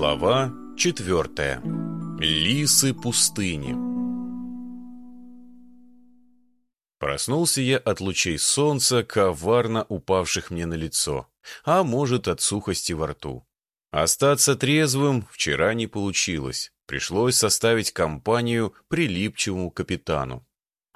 Глава четвертая. Лисы пустыни. Проснулся я от лучей солнца, коварно упавших мне на лицо, а может, от сухости во рту. Остаться трезвым вчера не получилось, пришлось составить компанию прилипчивому капитану.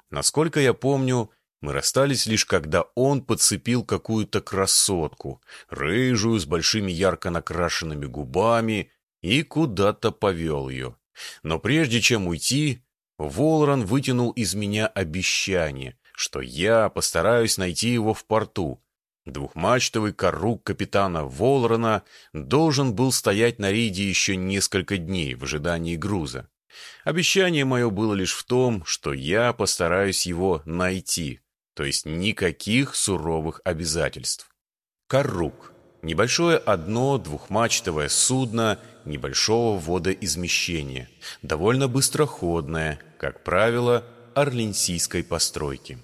Насколько я помню, мы расстались лишь когда он подцепил какую-то красотку, рыжую, с большими ярко накрашенными губами, и куда-то повел ее. Но прежде чем уйти, Волран вытянул из меня обещание, что я постараюсь найти его в порту. Двухмачтовый корук капитана Волрана должен был стоять на рейде еще несколько дней в ожидании груза. Обещание мое было лишь в том, что я постараюсь его найти, то есть никаких суровых обязательств. Каррук. Небольшое одно двухмачтовое судно небольшого водоизмещения, довольно быстроходное, как правило, орленсийской постройки.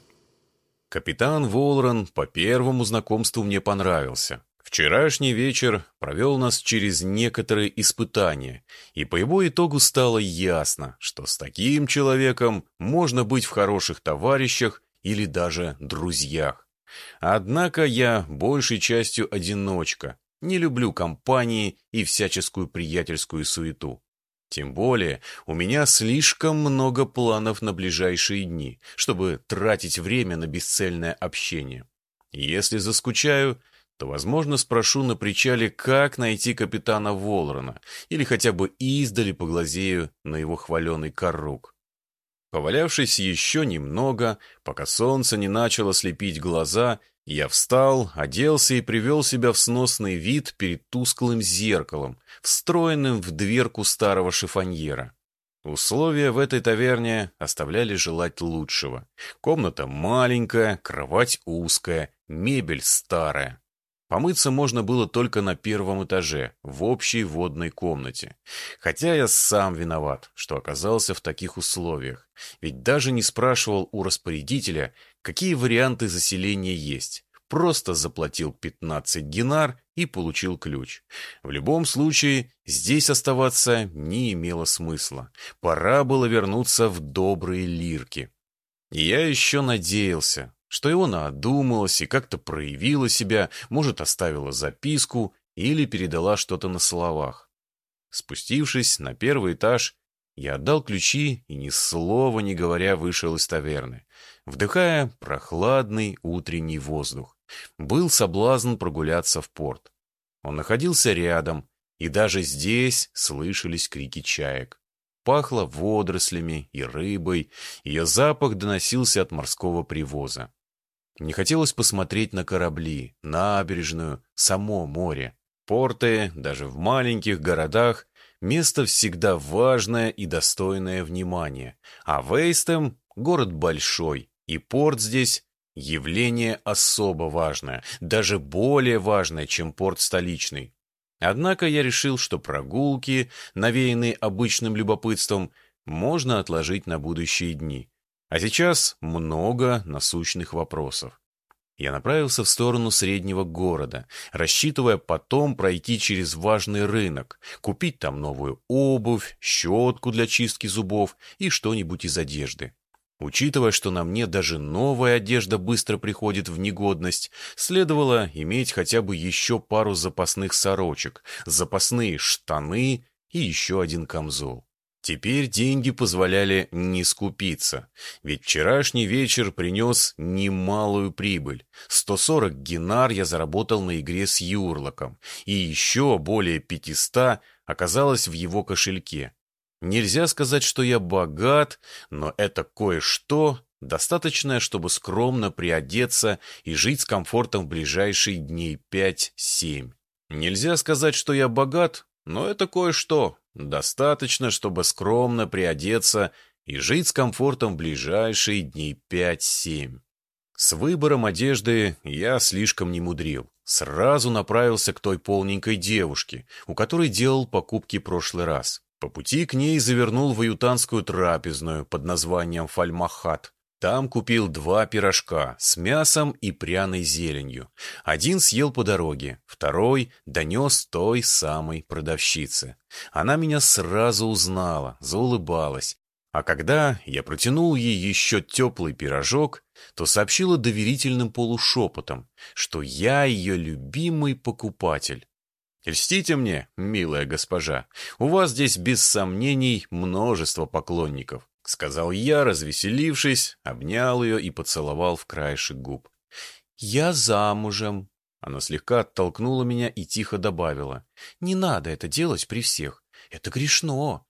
Капитан Волран по первому знакомству мне понравился. Вчерашний вечер провел нас через некоторые испытания, и по его итогу стало ясно, что с таким человеком можно быть в хороших товарищах или даже друзьях. Однако я большей частью одиночка, не люблю компании и всяческую приятельскую суету. Тем более у меня слишком много планов на ближайшие дни, чтобы тратить время на бесцельное общение. Если заскучаю, то, возможно, спрошу на причале, как найти капитана Волрона, или хотя бы издали поглазею на его хваленый корук. Повалявшись еще немного, пока солнце не начало слепить глаза, я встал, оделся и привел себя в сносный вид перед тусклым зеркалом, встроенным в дверку старого шифоньера. Условия в этой таверне оставляли желать лучшего. Комната маленькая, кровать узкая, мебель старая. Помыться можно было только на первом этаже, в общей водной комнате. Хотя я сам виноват, что оказался в таких условиях. Ведь даже не спрашивал у распорядителя, какие варианты заселения есть. Просто заплатил 15 гинар и получил ключ. В любом случае, здесь оставаться не имело смысла. Пора было вернуться в добрые лирки. И я еще надеялся, что и она одумалась и как-то проявила себя, может, оставила записку или передала что-то на словах. Спустившись на первый этаж, я отдал ключи и ни слова не говоря вышел из таверны, вдыхая прохладный утренний воздух. Был соблазн прогуляться в порт. Он находился рядом, и даже здесь слышались крики чаек. Пахло водорослями и рыбой, ее запах доносился от морского привоза. Не хотелось посмотреть на корабли, набережную, само море. Порты, даже в маленьких городах, место всегда важное и достойное внимания. А Вейстем — город большой, и порт здесь — явление особо важное, даже более важное, чем порт столичный. Однако я решил, что прогулки, навеянные обычным любопытством, можно отложить на будущие дни. А сейчас много насущных вопросов. Я направился в сторону среднего города, рассчитывая потом пройти через важный рынок, купить там новую обувь, щетку для чистки зубов и что-нибудь из одежды. Учитывая, что на мне даже новая одежда быстро приходит в негодность, следовало иметь хотя бы еще пару запасных сорочек, запасные штаны и еще один камзол. Теперь деньги позволяли не скупиться, ведь вчерашний вечер принес немалую прибыль. 140 генар я заработал на игре с Юрлоком, и еще более 500 оказалось в его кошельке. Нельзя сказать, что я богат, но это кое-что, достаточное, чтобы скромно приодеться и жить с комфортом в ближайшие дней 5-7. Нельзя сказать, что я богат, но это кое-что, Достаточно, чтобы скромно приодеться и жить с комфортом ближайшие дней 5-7. С выбором одежды я слишком не мудрил. Сразу направился к той полненькой девушке, у которой делал покупки прошлый раз. По пути к ней завернул в аютанскую трапезную под названием Фальмахат. Там купил два пирожка с мясом и пряной зеленью. Один съел по дороге, второй донес той самой продавщице. Она меня сразу узнала, заулыбалась. А когда я протянул ей еще теплый пирожок, то сообщила доверительным полушепотом, что я ее любимый покупатель. «Льстите мне, милая госпожа, у вас здесь без сомнений множество поклонников», сказал я, развеселившись, обнял ее и поцеловал в краешек губ. «Я замужем». Она слегка оттолкнула меня и тихо добавила. «Не надо это делать при всех. Это грешно».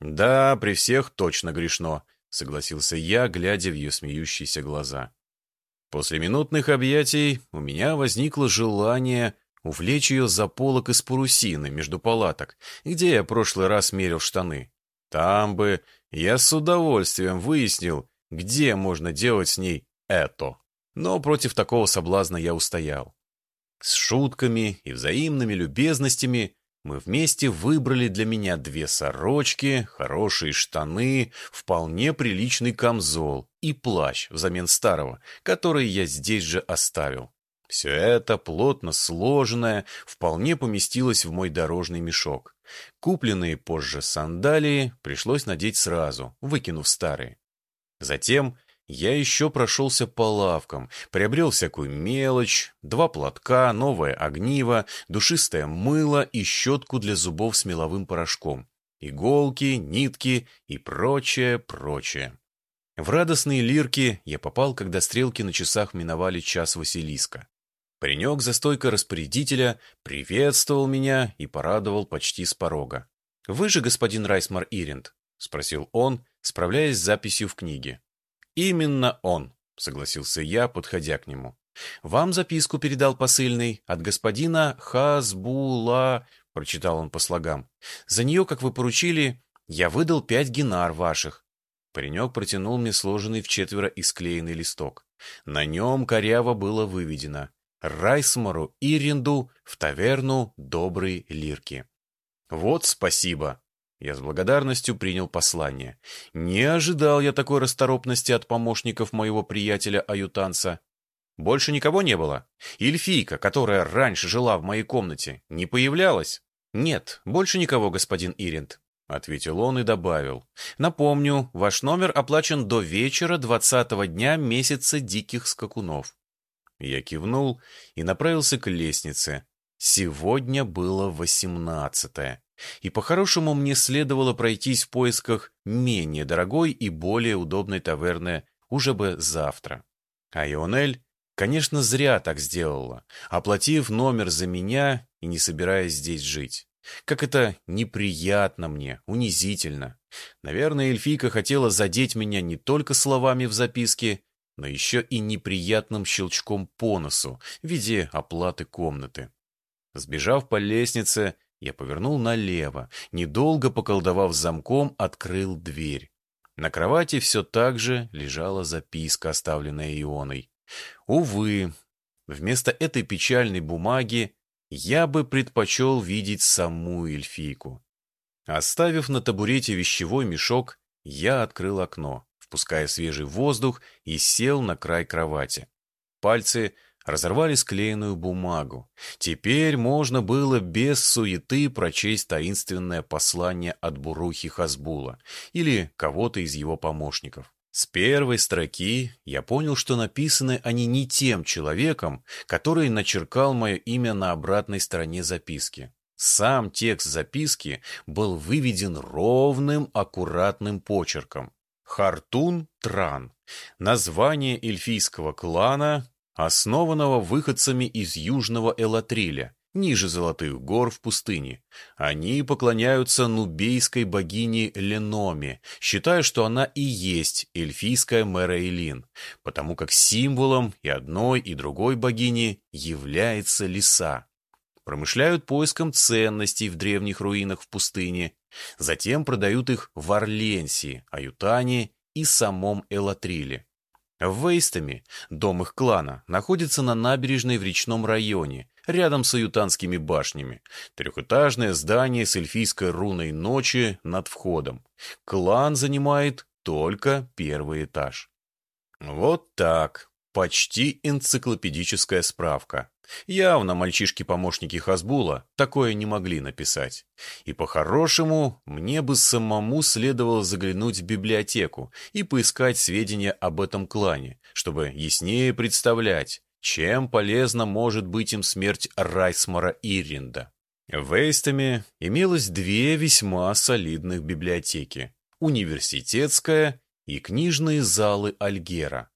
«Да, при всех точно грешно», — согласился я, глядя в ее смеющиеся глаза. После минутных объятий у меня возникло желание увлечь ее за полок из парусины между палаток, где я прошлый раз мерил штаны. Там бы я с удовольствием выяснил, где можно делать с ней это. Но против такого соблазна я устоял. С шутками и взаимными любезностями мы вместе выбрали для меня две сорочки, хорошие штаны, вполне приличный камзол и плащ взамен старого, который я здесь же оставил. Все это, плотно сложенное, вполне поместилось в мой дорожный мешок. Купленные позже сандалии пришлось надеть сразу, выкинув старые. Затем я еще прошелся по лавкам, приобрел всякую мелочь, два платка, новое огниво, душистое мыло и щетку для зубов с меловым порошком, иголки, нитки и прочее, прочее. В радостные лирки я попал, когда стрелки на часах миновали час Василиска. Паренек за стойкой распорядителя приветствовал меня и порадовал почти с порога. «Вы же господин Райсмар Иринд?» — спросил он, справляясь с записью в книге. «Именно он», — согласился я, подходя к нему. «Вам записку передал посыльный от господина Хазбула», — прочитал он по слогам. «За нее, как вы поручили, я выдал пять генар ваших». Паренек протянул мне сложенный в четверо и склеенный листок. На нем коряво было выведено Райсмору Иринду в таверну Доброй Лирки. Вот спасибо. Я с благодарностью принял послание. Не ожидал я такой расторопности от помощников моего приятеля-аютанца. Больше никого не было? Эльфийка, которая раньше жила в моей комнате, не появлялась? Нет, больше никого, господин Иринд. — ответил он и добавил. «Напомню, ваш номер оплачен до вечера двадцатого дня месяца диких скакунов. Я кивнул и направился к лестнице. Сегодня было восемнадцатое, и по-хорошему мне следовало пройтись в поисках менее дорогой и более удобной таверны уже бы завтра. А Ионель, конечно, зря так сделала, оплатив номер за меня и не собираясь здесь жить. Как это неприятно мне, унизительно. Наверное, эльфийка хотела задеть меня не только словами в записке, но еще и неприятным щелчком по носу в виде оплаты комнаты. Сбежав по лестнице, я повернул налево, недолго поколдовав замком, открыл дверь. На кровати все так же лежала записка, оставленная Ионой. Увы, вместо этой печальной бумаги я бы предпочел видеть саму эльфийку. Оставив на табурете вещевой мешок, я открыл окно впуская свежий воздух, и сел на край кровати. Пальцы разорвали склеенную бумагу. Теперь можно было без суеты прочесть таинственное послание от Бурухи Хазбула или кого-то из его помощников. С первой строки я понял, что написаны они не тем человеком, который начеркал мое имя на обратной стороне записки. Сам текст записки был выведен ровным, аккуратным почерком. Хартун-Тран – название эльфийского клана, основанного выходцами из Южного Элатриля, ниже Золотых гор в пустыне. Они поклоняются нубейской богине Леноме, считая, что она и есть эльфийская Мэрейлин, потому как символом и одной, и другой богини является лиса. Промышляют поиском ценностей в древних руинах в пустыне, Затем продают их в Орленсии, Аютане и самом Элатриле. В Вейстами, дом их клана, находится на набережной в речном районе, рядом с аютанскими башнями. Трехэтажное здание с эльфийской руной ночи над входом. Клан занимает только первый этаж. Вот так. Почти энциклопедическая справка. Явно мальчишки-помощники Хазбула такое не могли написать. И по-хорошему, мне бы самому следовало заглянуть в библиотеку и поискать сведения об этом клане, чтобы яснее представлять, чем полезна может быть им смерть Райсмара Ирринда. В Эйстаме имелось две весьма солидных библиотеки – университетская и книжные залы Альгера.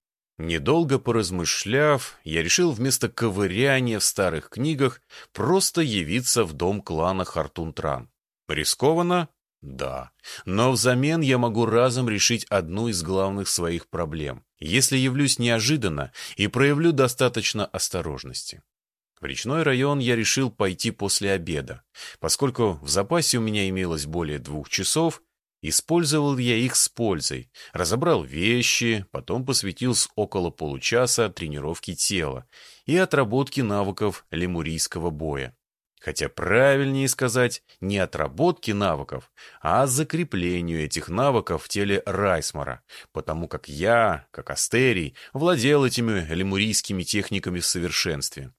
Недолго поразмышляв, я решил вместо ковыряния в старых книгах просто явиться в дом клана Хартунтран. Рискованно? Да. Но взамен я могу разом решить одну из главных своих проблем, если явлюсь неожиданно и проявлю достаточно осторожности. В речной район я решил пойти после обеда, поскольку в запасе у меня имелось более двух часов, Использовал я их с пользой, разобрал вещи, потом посвятил с около получаса тренировке тела и отработке навыков лемурийского боя. Хотя правильнее сказать не отработки навыков, а закреплению этих навыков в теле Райсмара, потому как я, как Астерий, владел этими лемурийскими техниками в совершенстве.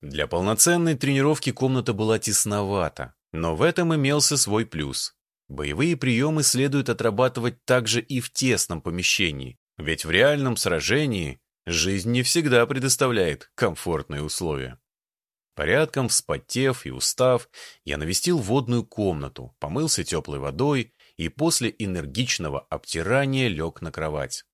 Для полноценной тренировки комната была тесновата, но в этом имелся свой плюс. Боевые приемы следует отрабатывать также и в тесном помещении, ведь в реальном сражении жизнь не всегда предоставляет комфортные условия. Порядком вспотев и устав, я навестил водную комнату, помылся теплой водой и после энергичного обтирания лег на кровать.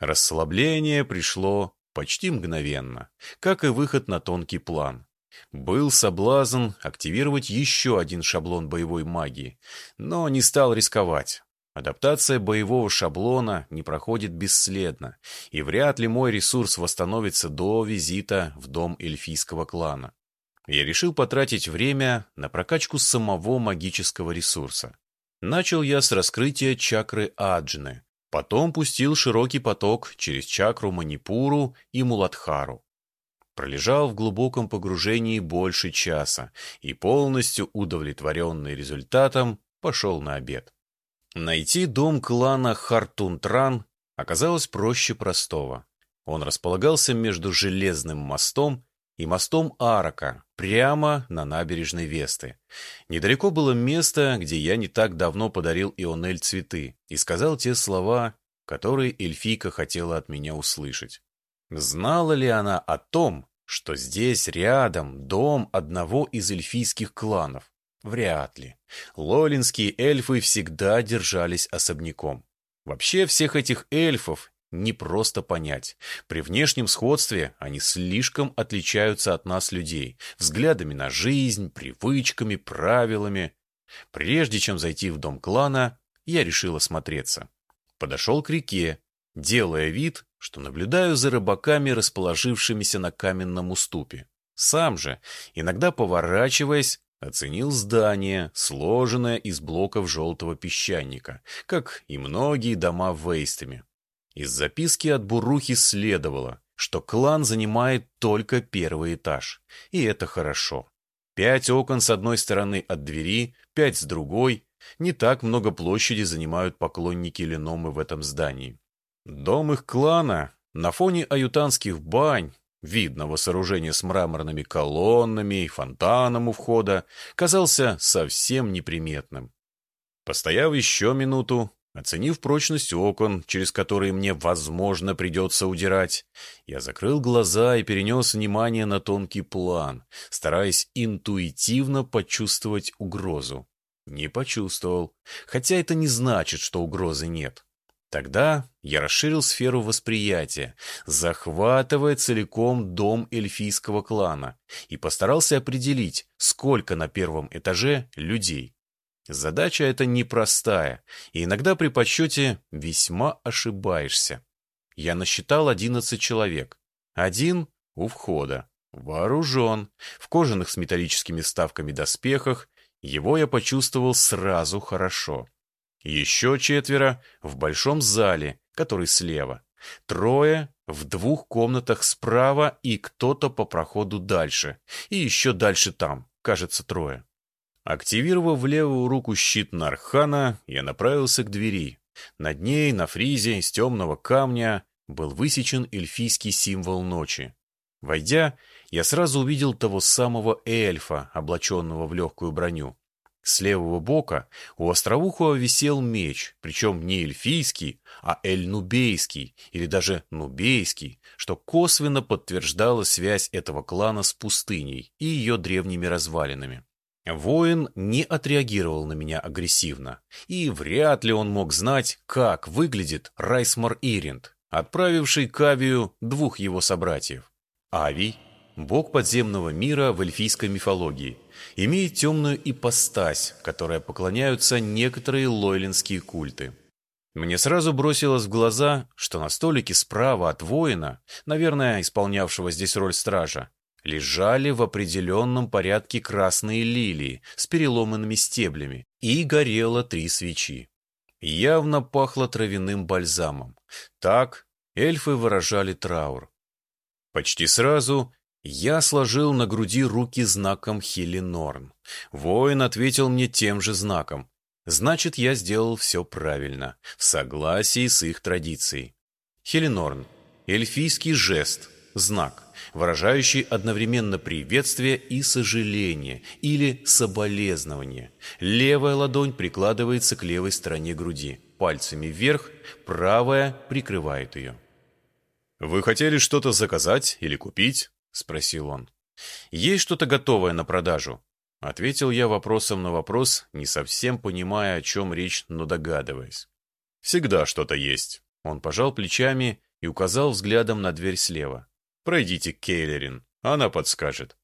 Расслабление пришло почти мгновенно, как и выход на тонкий план. Был соблазн активировать еще один шаблон боевой магии, но не стал рисковать. Адаптация боевого шаблона не проходит бесследно, и вряд ли мой ресурс восстановится до визита в дом эльфийского клана. Я решил потратить время на прокачку самого магического ресурса. Начал я с раскрытия чакры Аджны, потом пустил широкий поток через чакру Манипуру и Муладхару. Пролежал в глубоком погружении больше часа и, полностью удовлетворенный результатом, пошел на обед. Найти дом клана Хартунтран оказалось проще простого. Он располагался между Железным мостом и мостом Арака, прямо на набережной Весты. Недалеко было место, где я не так давно подарил Ионель цветы и сказал те слова, которые эльфийка хотела от меня услышать. Знала ли она о том, что здесь рядом дом одного из эльфийских кланов? Вряд ли. Лолинские эльфы всегда держались особняком. Вообще всех этих эльфов не просто понять. При внешнем сходстве они слишком отличаются от нас людей, взглядами на жизнь, привычками, правилами. Прежде чем зайти в дом клана, я решил осмотреться. Подошел к реке, делая вид, что наблюдаю за рыбаками, расположившимися на каменном уступе. Сам же, иногда поворачиваясь, оценил здание, сложенное из блоков желтого песчаника, как и многие дома в Вейстами. Из записки от Бурухи следовало, что клан занимает только первый этаж, и это хорошо. Пять окон с одной стороны от двери, пять с другой. Не так много площади занимают поклонники Леномы в этом здании. Дом их клана на фоне аютанских бань, видного сооружения с мраморными колоннами и фонтаном у входа, казался совсем неприметным. Постояв еще минуту, оценив прочность окон, через которые мне, возможно, придется удирать, я закрыл глаза и перенес внимание на тонкий план, стараясь интуитивно почувствовать угрозу. Не почувствовал, хотя это не значит, что угрозы нет. Тогда я расширил сферу восприятия, захватывая целиком дом эльфийского клана, и постарался определить, сколько на первом этаже людей. Задача эта непростая, и иногда при подсчете весьма ошибаешься. Я насчитал 11 человек. Один у входа, вооружен, в кожаных с металлическими ставками доспехах, его я почувствовал сразу хорошо. Еще четверо в большом зале, который слева. Трое в двух комнатах справа и кто-то по проходу дальше. И еще дальше там, кажется, трое. Активировав в левую руку щит Нархана, я направился к двери. Над ней, на фризе из темного камня, был высечен эльфийский символ ночи. Войдя, я сразу увидел того самого эльфа, облаченного в легкую броню. С левого бока у остроухого висел меч, причем не эльфийский, а эльнубейский или даже нубейский, что косвенно подтверждало связь этого клана с пустыней и ее древними развалинами. Воин не отреагировал на меня агрессивно, и вряд ли он мог знать, как выглядит Райсмар Иринд, отправивший к Авию двух его собратьев. Авий – бог подземного мира в эльфийской мифологии, имеет темную ипостась, которой поклоняются некоторые лойлинские культы. Мне сразу бросилось в глаза, что на столике справа от воина, наверное, исполнявшего здесь роль стража, лежали в определенном порядке красные лилии с переломанными стеблями, и горело три свечи. Явно пахло травяным бальзамом. Так эльфы выражали траур. Почти сразу я сложил на груди руки знаком Хеленорн. Воин ответил мне тем же знаком. Значит, я сделал все правильно, в согласии с их традицией. Хеленорн – эльфийский жест, знак, выражающий одновременно приветствие и сожаление или соболезнование. Левая ладонь прикладывается к левой стороне груди, пальцами вверх, правая прикрывает ее. «Вы хотели что-то заказать или купить?» — спросил он. «Есть что-то готовое на продажу?» Ответил я вопросом на вопрос, не совсем понимая, о чем речь, но догадываясь. «Всегда что-то есть». Он пожал плечами и указал взглядом на дверь слева. «Пройдите к Кейлерин, она подскажет».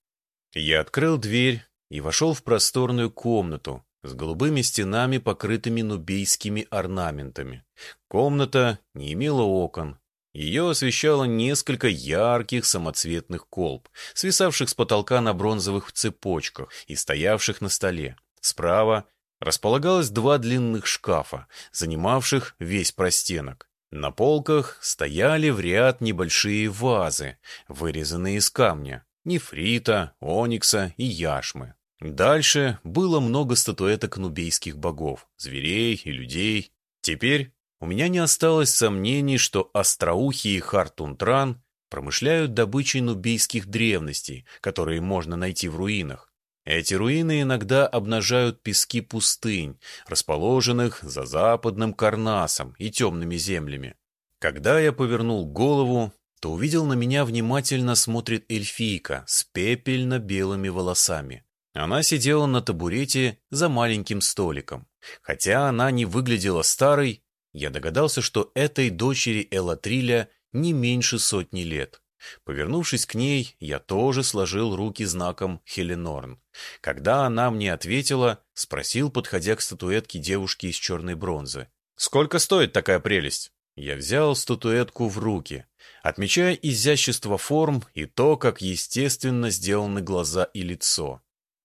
Я открыл дверь и вошел в просторную комнату с голубыми стенами, покрытыми нубийскими орнаментами. Комната не имела окон, ее освещало несколько ярких самоцветных колб, свисавших с потолка на бронзовых цепочках и стоявших на столе. Справа располагалось два длинных шкафа, занимавших весь простенок. На полках стояли в ряд небольшие вазы, вырезанные из камня, нефрита, оникса и яшмы. Дальше было много статуэток нубейских богов, зверей и людей. Теперь у меня не осталось сомнений, что остроухие и Хартунтран промышляют добычей нубийских древностей, которые можно найти в руинах. Эти руины иногда обнажают пески пустынь, расположенных за западным Карнасом и темными землями. Когда я повернул голову, то увидел на меня внимательно смотрит эльфийка с пепельно-белыми волосами. Она сидела на табурете за маленьким столиком. Хотя она не выглядела старой, я догадался, что этой дочери Элатриля не меньше сотни лет. Повернувшись к ней, я тоже сложил руки знаком Хеленорн. Когда она мне ответила, спросил, подходя к статуэтке девушки из черной бронзы. «Сколько стоит такая прелесть?» Я взял статуэтку в руки, отмечая изящество форм и то, как естественно сделаны глаза и лицо.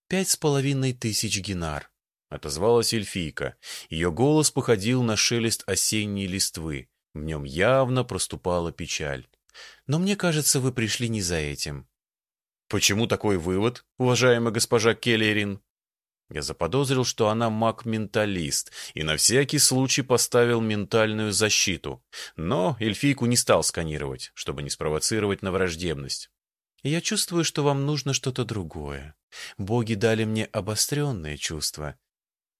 «Пять с половиной тысяч гинар», отозвалась эльфийка. Ее голос походил на шелест осенней листвы. В нем явно проступала печаль. «Но мне кажется, вы пришли не за этим». «Почему такой вывод, уважаемая госпожа Келлерин?» Я заподозрил, что она маг-менталист, и на всякий случай поставил ментальную защиту. Но эльфийку не стал сканировать, чтобы не спровоцировать на враждебность. «Я чувствую, что вам нужно что-то другое. Боги дали мне обостренные чувства,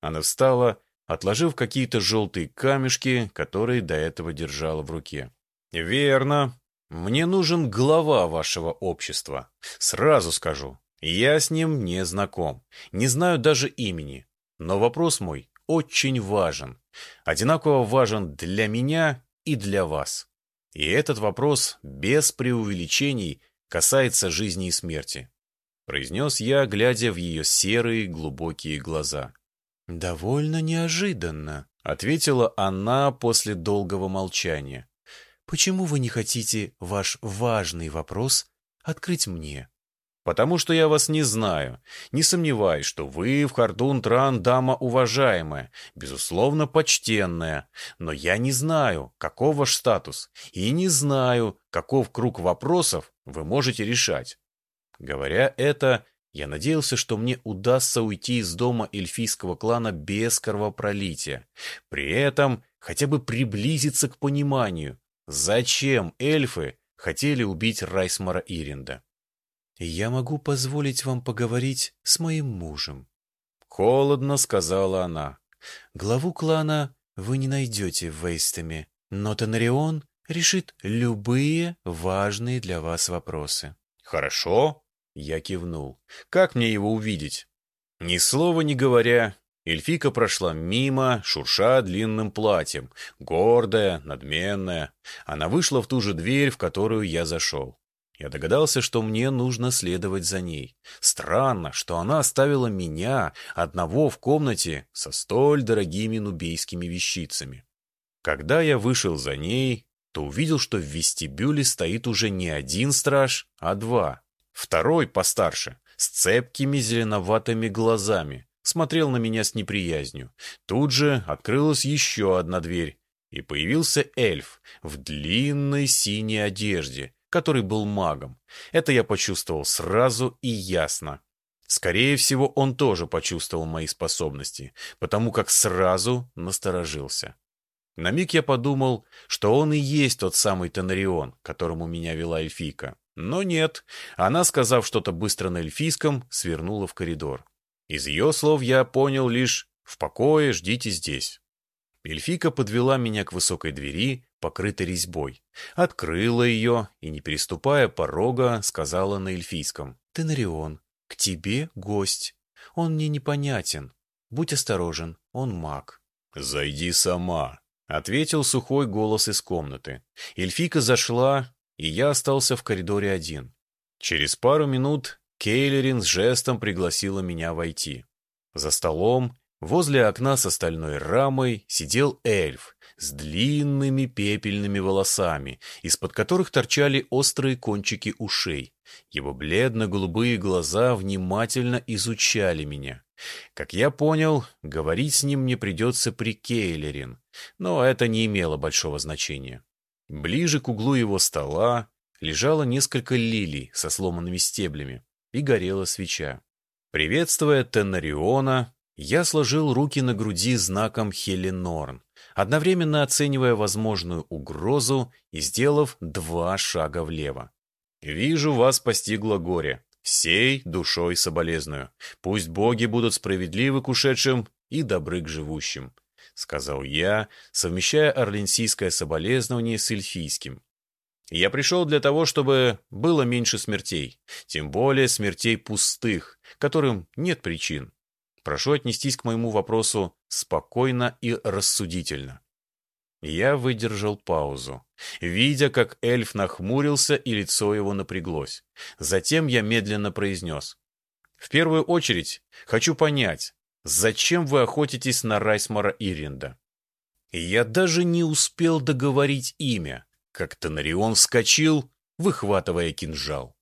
она встала, отложив какие-то желтые камешки, которые до этого держала в руке. «Верно. Мне нужен глава вашего общества. Сразу скажу, я с ним не знаком, не знаю даже имени. Но вопрос мой очень важен. Одинаково важен для меня и для вас. И этот вопрос без преувеличений касается жизни и смерти», произнес я, глядя в ее серые глубокие глаза. «Довольно неожиданно», — ответила она после долгого молчания. «Почему вы не хотите ваш важный вопрос открыть мне?» «Потому что я вас не знаю. Не сомневаюсь, что вы в Хардун-Тран дама уважаемая, безусловно, почтенная. Но я не знаю, каков ваш статус, и не знаю, каков круг вопросов вы можете решать». Говоря это, я надеялся, что мне удастся уйти из дома эльфийского клана без кровопролития. При этом хотя бы приблизиться к пониманию, зачем эльфы хотели убить Райсмара Иринда. «Я могу позволить вам поговорить с моим мужем», — холодно сказала она. «Главу клана вы не найдете в Вейстами, но Тонарион решит любые важные для вас вопросы». «Хорошо», — я кивнул. «Как мне его увидеть?» Ни слова не говоря, Эльфика прошла мимо, шурша длинным платьем, гордая, надменная. Она вышла в ту же дверь, в которую я зашел. Я догадался, что мне нужно следовать за ней. Странно, что она оставила меня одного в комнате со столь дорогими нубейскими вещицами. Когда я вышел за ней, то увидел, что в вестибюле стоит уже не один страж, а два. Второй, постарше, с цепкими зеленоватыми глазами, смотрел на меня с неприязнью. Тут же открылась еще одна дверь, и появился эльф в длинной синей одежде, который был магом. Это я почувствовал сразу и ясно. Скорее всего, он тоже почувствовал мои способности, потому как сразу насторожился. На миг я подумал, что он и есть тот самый Тонарион, которому меня вела эльфийка. Но нет, она, сказав что-то быстро на эльфийском, свернула в коридор. Из ее слов я понял лишь «в покое, ждите здесь». Эльфика подвела меня к высокой двери, покрытой резьбой. Открыла ее и, не переступая порога, сказала на эльфийском. «Тенарион, к тебе гость. Он мне непонятен. Будь осторожен, он маг». «Зайди сама», — ответил сухой голос из комнаты. Эльфика зашла, и я остался в коридоре один. Через пару минут Кейлерин с жестом пригласила меня войти. За столом, возле окна с остальной рамой, сидел эльф с длинными пепельными волосами, из-под которых торчали острые кончики ушей. Его бледно-голубые глаза внимательно изучали меня. Как я понял, говорить с ним мне придется при Кейлерин, но это не имело большого значения. Ближе к углу его стола лежало несколько лилий со сломанными стеблями и горела свеча. Приветствуя Тенариона, я сложил руки на груди знаком Хеленорн, одновременно оценивая возможную угрозу и сделав два шага влево. «Вижу, вас постигло горе. Всей душой соболезную. Пусть боги будут справедливы к ушедшим и добры к живущим», — сказал я, совмещая орленсийское соболезнование с эльфийским. Я пришел для того, чтобы было меньше смертей, тем более смертей пустых, которым нет причин. Прошу отнестись к моему вопросу спокойно и рассудительно. Я выдержал паузу, видя, как эльф нахмурился и лицо его напряглось. Затем я медленно произнес. «В первую очередь хочу понять, зачем вы охотитесь на Райсмара Иринда?» Я даже не успел договорить имя, как Тонарион вскочил, выхватывая кинжал.